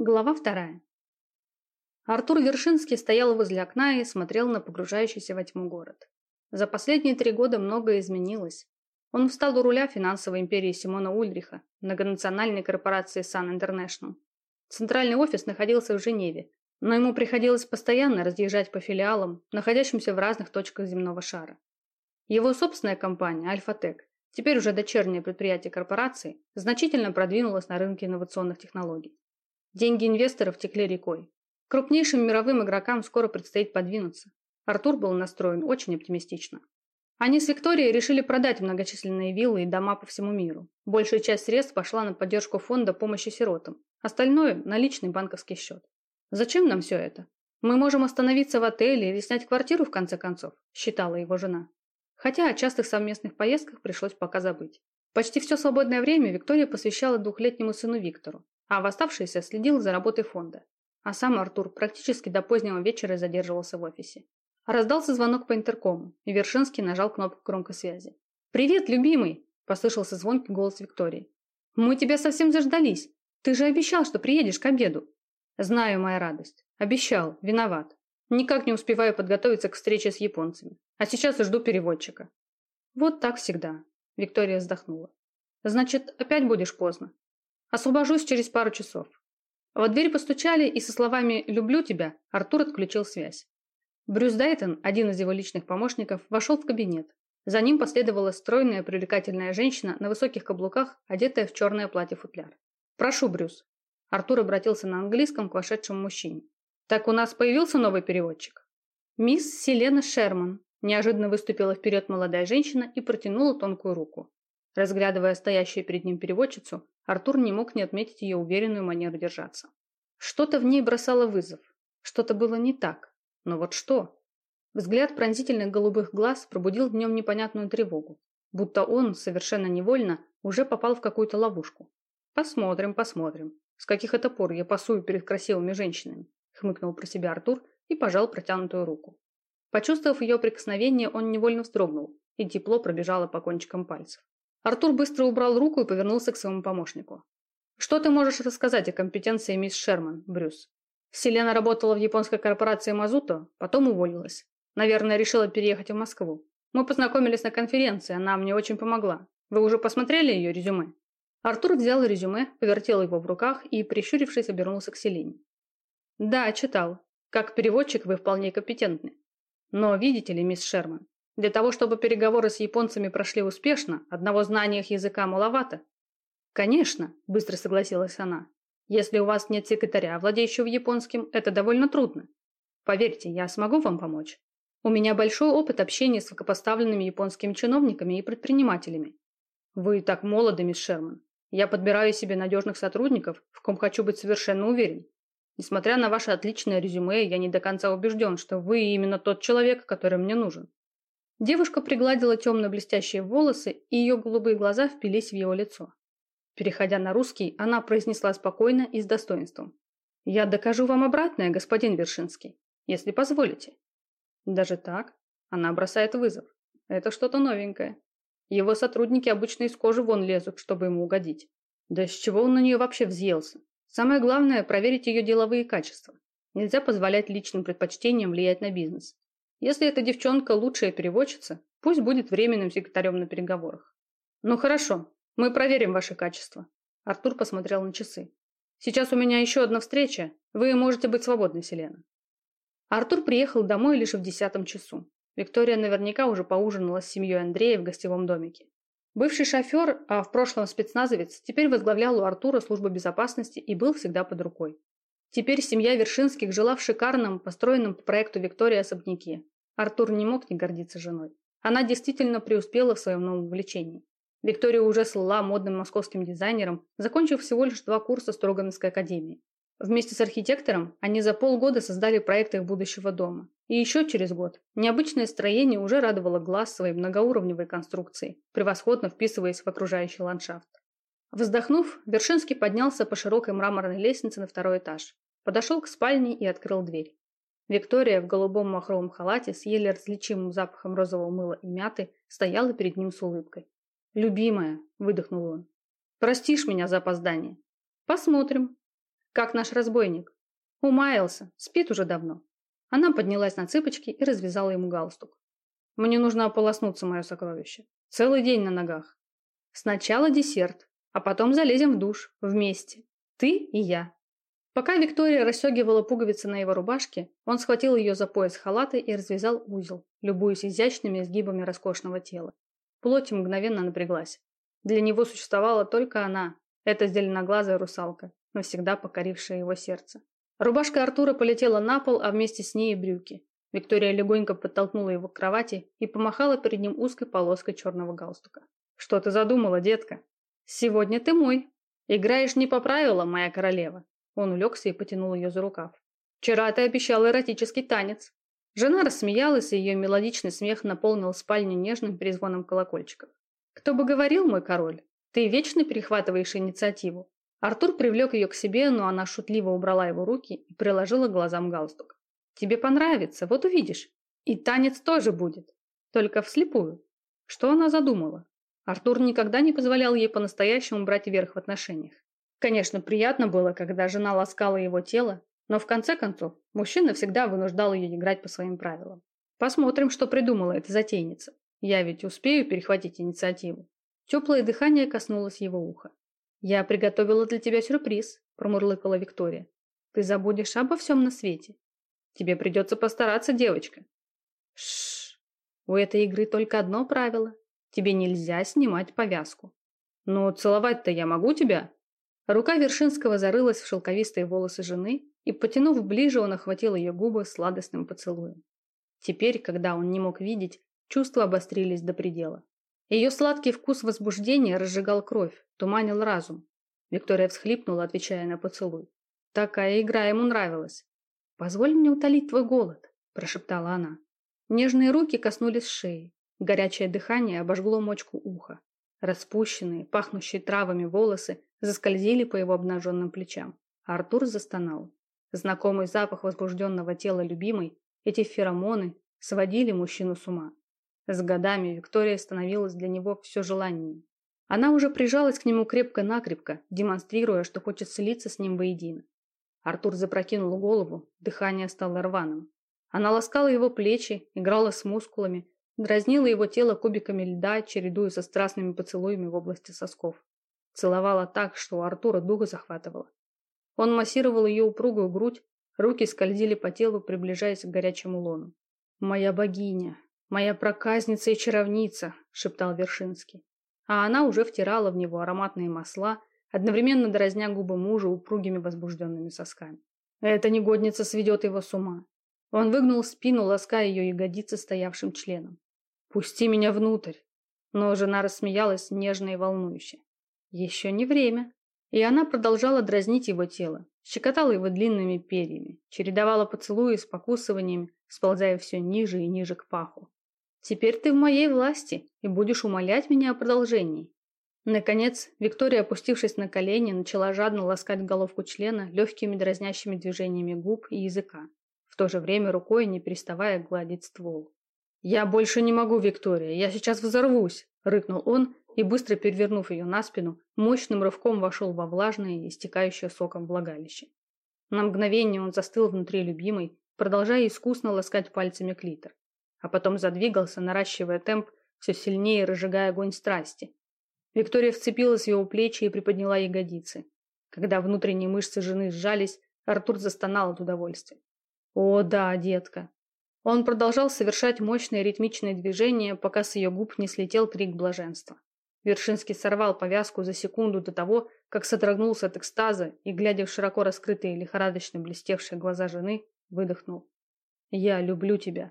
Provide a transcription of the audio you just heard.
Глава вторая. Артур Вершинский стоял возле окна и смотрел на погружающийся во тьму город. За последние три года многое изменилось. Он встал у руля финансовой империи Симона Ульриха, многонациональной корпорации Sun International. Центральный офис находился в Женеве, но ему приходилось постоянно разъезжать по филиалам, находящимся в разных точках земного шара. Его собственная компания Альфатек, теперь уже дочернее предприятие корпорации, значительно продвинулась на рынке инновационных технологий. Деньги инвесторов текли рекой. Крупнейшим мировым игрокам скоро предстоит подвинуться. Артур был настроен очень оптимистично. Они с Викторией решили продать многочисленные виллы и дома по всему миру. Большая часть средств пошла на поддержку фонда помощи сиротам. Остальное – на личный банковский счет. Зачем нам все это? Мы можем остановиться в отеле или снять квартиру в конце концов, считала его жена. Хотя о частых совместных поездках пришлось пока забыть. Почти все свободное время Виктория посвящала двухлетнему сыну Виктору а в оставшееся следил за работой фонда. А сам Артур практически до позднего вечера задерживался в офисе. Раздался звонок по интеркому, и Вершинский нажал кнопку громкой связи. «Привет, любимый!» – послышался звонкий голос Виктории. «Мы тебя совсем заждались. Ты же обещал, что приедешь к обеду». «Знаю, моя радость. Обещал. Виноват. Никак не успеваю подготовиться к встрече с японцами. А сейчас жду переводчика». «Вот так всегда», – Виктория вздохнула. «Значит, опять будешь поздно?» Освобожусь через пару часов. В дверь постучали, и со словами «люблю тебя» Артур отключил связь. Брюс Дайтон, один из его личных помощников, вошел в кабинет. За ним последовала стройная привлекательная женщина на высоких каблуках, одетая в черное платье-футляр. «Прошу, Брюс». Артур обратился на английском к вошедшему мужчине. «Так у нас появился новый переводчик?» «Мисс Селена Шерман», неожиданно выступила вперед молодая женщина и протянула тонкую руку. Разглядывая стоящую перед ним переводчицу, Артур не мог не отметить ее уверенную манеру держаться. Что-то в ней бросало вызов. Что-то было не так. Но вот что? Взгляд пронзительных голубых глаз пробудил в нем непонятную тревогу. Будто он, совершенно невольно, уже попал в какую-то ловушку. «Посмотрим, посмотрим. С каких это пор я пасую перед красивыми женщинами?» хмыкнул про себя Артур и пожал протянутую руку. Почувствовав ее прикосновение, он невольно вздрогнул, и тепло пробежало по кончикам пальцев. Артур быстро убрал руку и повернулся к своему помощнику. «Что ты можешь рассказать о компетенции мисс Шерман, Брюс?» Селена работала в японской корпорации Мазуто, потом уволилась. Наверное, решила переехать в Москву. Мы познакомились на конференции, она мне очень помогла. Вы уже посмотрели ее резюме?» Артур взял резюме, повертел его в руках и, прищурившись, обернулся к Селине. «Да, читал. Как переводчик вы вполне компетентны. Но видите ли, мисс Шерман, для того, чтобы переговоры с японцами прошли успешно, одного знания их языка маловато. Конечно, быстро согласилась она. Если у вас нет секретаря, владеющего японским, это довольно трудно. Поверьте, я смогу вам помочь. У меня большой опыт общения с высокопоставленными японскими чиновниками и предпринимателями. Вы так молоды, мисс Шерман. Я подбираю себе надежных сотрудников, в ком хочу быть совершенно уверен. Несмотря на ваше отличное резюме, я не до конца убежден, что вы именно тот человек, который мне нужен. Девушка пригладила темно-блестящие волосы, и ее голубые глаза впились в его лицо. Переходя на русский, она произнесла спокойно и с достоинством. «Я докажу вам обратное, господин Вершинский, если позволите». Даже так? Она бросает вызов. Это что-то новенькое. Его сотрудники обычно из кожи вон лезут, чтобы ему угодить. Да с чего он на нее вообще взъелся? Самое главное – проверить ее деловые качества. Нельзя позволять личным предпочтениям влиять на бизнес. Если эта девчонка лучшая переводчица, пусть будет временным секретарем на переговорах. Ну хорошо, мы проверим ваши качества. Артур посмотрел на часы. Сейчас у меня еще одна встреча. Вы можете быть свободны, Селена. Артур приехал домой лишь в десятом часу. Виктория наверняка уже поужинала с семьей Андрея в гостевом домике. Бывший шофер, а в прошлом спецназовец, теперь возглавлял у Артура службу безопасности и был всегда под рукой. Теперь семья Вершинских жила в шикарном, построенном по проекту Виктории особняке. Артур не мог не гордиться женой. Она действительно преуспела в своем новом увлечении. Виктория уже слыла модным московским дизайнером, закончив всего лишь два курса Строгановской академии. Вместе с архитектором они за полгода создали проект их будущего дома. И еще через год необычное строение уже радовало глаз своей многоуровневой конструкцией, превосходно вписываясь в окружающий ландшафт. Вздохнув, Вершинский поднялся по широкой мраморной лестнице на второй этаж, подошел к спальне и открыл дверь. Виктория в голубом махровом халате с еле различимым запахом розового мыла и мяты стояла перед ним с улыбкой. «Любимая», – выдохнул он, – «простишь меня за опоздание?» «Посмотрим». Как наш разбойник. Умаялся, спит уже давно. Она поднялась на цыпочки и развязала ему галстук. Мне нужно ополоснуться, мое сокровище. Целый день на ногах. Сначала десерт, а потом залезем в душ, вместе. Ты и я. Пока Виктория расстегивала пуговицы на его рубашке, он схватил ее за пояс халата и развязал узел, любуясь изящными изгибами роскошного тела. Плоть мгновенно напряглась. Для него существовала только она, эта зеленоглазая русалка, навсегда покорившая его сердце. Рубашка Артура полетела на пол, а вместе с ней и брюки. Виктория легонько подтолкнула его к кровати и помахала перед ним узкой полоской черного галстука. «Что ты задумала, детка?» «Сегодня ты мой. Играешь не по правилам, моя королева». Он улегся и потянул ее за рукав. «Вчера ты обещал эротический танец». Жена рассмеялась, и ее мелодичный смех наполнил спальню нежным перезвоном колокольчиков. «Кто бы говорил, мой король, ты вечно перехватываешь инициативу. Артур привлек ее к себе, но она шутливо убрала его руки и приложила глазам галстук. «Тебе понравится, вот увидишь. И танец тоже будет. Только вслепую». Что она задумала? Артур никогда не позволял ей по-настоящему брать верх в отношениях. Конечно, приятно было, когда жена ласкала его тело, но в конце концов мужчина всегда вынуждал ее играть по своим правилам. Посмотрим, что придумала эта затейница. Я ведь успею перехватить инициативу. Теплое дыхание коснулось его уха. «Я приготовила для тебя сюрприз», – промурлыкала Виктория. «Ты забудешь обо всем на свете. Тебе придется постараться, девочка». Шш. У этой игры только одно правило. Тебе нельзя снимать повязку. «Ну, целовать-то я могу тебя?» Рука Вершинского зарылась в шелковистые волосы жены, и, потянув ближе, он охватил ее губы сладостным поцелуем. Теперь, когда он не мог видеть, чувства обострились до предела. Ее сладкий вкус возбуждения разжигал кровь, туманил разум. Виктория всхлипнула, отвечая на поцелуй. Такая игра ему нравилась. «Позволь мне утолить твой голод», – прошептала она. Нежные руки коснулись шеи. Горячее дыхание обожгло мочку уха. Распущенные, пахнущие травами волосы заскользили по его обнаженным плечам. Артур застонал. Знакомый запах возбужденного тела любимой, эти феромоны сводили мужчину с ума. С годами Виктория становилась для него все желаннее. Она уже прижалась к нему крепко-накрепко, демонстрируя, что хочет слиться с ним воедино. Артур запрокинул голову, дыхание стало рваным. Она ласкала его плечи, играла с мускулами, дразнила его тело кубиками льда, чередуя со страстными поцелуями в области сосков. Целовала так, что у Артура дух захватывало. Он массировал ее упругую грудь, руки скользили по телу, приближаясь к горячему лону. «Моя богиня, «Моя проказница и чаровница», – шептал Вершинский. А она уже втирала в него ароматные масла, одновременно дразня губы мужа упругими возбужденными сосками. Эта негодница сведет его с ума. Он выгнул спину, лаская ее ягодицы стоявшим членом. «Пусти меня внутрь!» Но жена рассмеялась нежно и волнующе. «Еще не время!» И она продолжала дразнить его тело, щекотала его длинными перьями, чередовала поцелуи с покусываниями, сползая все ниже и ниже к паху. Теперь ты в моей власти и будешь умолять меня о продолжении. Наконец, Виктория, опустившись на колени, начала жадно ласкать головку члена легкими дразнящими движениями губ и языка, в то же время рукой не переставая гладить ствол. «Я больше не могу, Виктория, я сейчас взорвусь!» – рыкнул он и, быстро перевернув ее на спину, мощным рывком вошел во влажное истекающее соком влагалище. На мгновение он застыл внутри любимой, продолжая искусно ласкать пальцами клитор а потом задвигался, наращивая темп, все сильнее разжигая огонь страсти. Виктория вцепилась в его плечи и приподняла ягодицы. Когда внутренние мышцы жены сжались, Артур застонал от удовольствия. «О, да, детка!» Он продолжал совершать мощные ритмичные движения, пока с ее губ не слетел крик блаженства. Вершинский сорвал повязку за секунду до того, как содрогнулся от экстаза и, глядя в широко раскрытые лихорадочно блестевшие глаза жены, выдохнул. «Я люблю тебя».